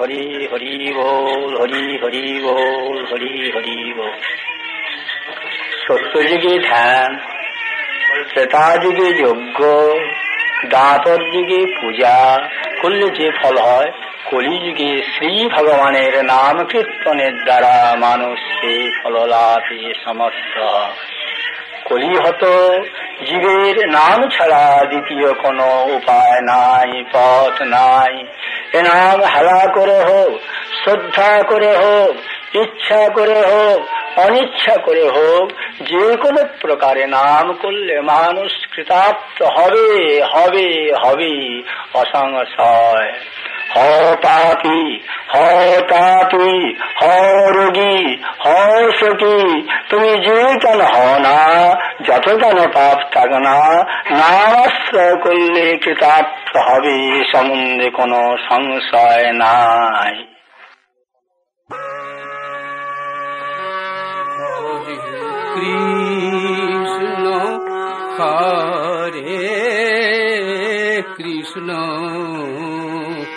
হরি হরি বল, হরি হরি বল, হরি হরি বল। সত্যযুগে ধ্যান ত্রেতা যুগে যজ্ঞ দাপর যুগে পূজা, করলে যে ফল হয়, কলিযুগে শ্রী ভগবানের নাম কীর্তনের দ্বারা মানুষ সেই ফল লাভে সমর্থ কলিহত জীবের নাম ছাড়া দ্বিতীয় কোনো উপায় নাই, পথ নাই। এ নাম হেলা করে হোক, শ্রদ্ধা করে হোক, ইচ্ছা করে হোক, অনিচ্ছা করে হোক, যে কোনো প্রকারে নাম করলে মানুষ কৃতার্থ হবে হবে হবে, অসংশয়। হ পাপি হ তাপি হ রোগী হ সখী তুমি যে কেন হ না যত কেন পাপ থাক না নামাশ্রয় করলে কৃতার্থ হবে সম্বন্ধে কোনো সংশয় নাই। কৃষ্ণ হরে কৃষ্ণ।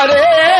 হরে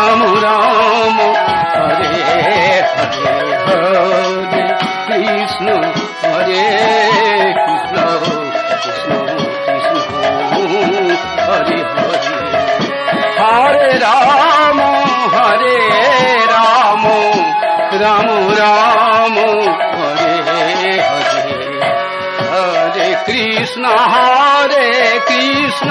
రామ రామ హరే హరే హరే కృష్ణ హరే కృష్ణ కృష్ణ కృష్ణ హరే హరే. హరే రామ హరే రామ రామ రామ హరే హరే హరే కృష్ణ హరే కృష్ణ.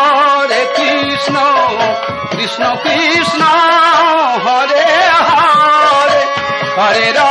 কৃষ্ণ কৃষ্ণ কৃষ্ণ হরে হরে হরে রাম।